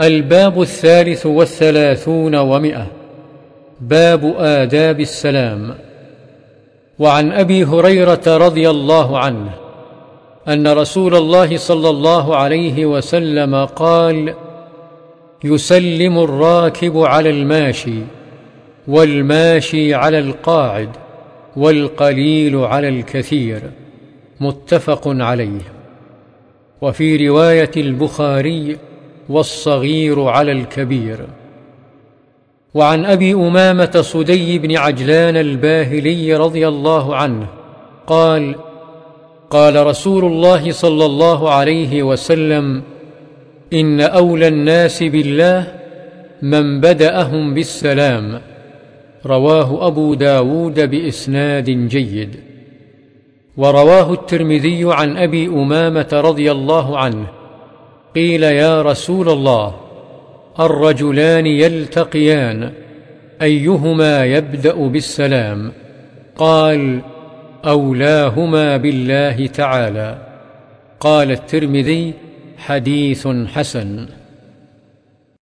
الباب الثالث والثلاثون ومئة. باب آداب السلام. وعن أبي هريرة رضي الله عنه أن رسول الله صلى الله عليه وسلم قال يسلم الراكب على الماشي والماشي على القاعد والقليل على الكثير. متفق عليه. وفي رواية البخاري والصغير على الكبير. وعن أبي أمامة صدي بن عجلان الباهلي رضي الله عنه قال قال رسول الله صلى الله عليه وسلم إن أولى الناس بالله من بدأهم بالسلام. رواه أبو داود بإسناد جيد. ورواه الترمذي عن أبي أمامة رضي الله عنه قيل يا رسول الله الرجلان يلتقيان أيهما يبدأ بالسلام؟ قال أولاهما بالله تعالى. قال الترمذي حديث حسن.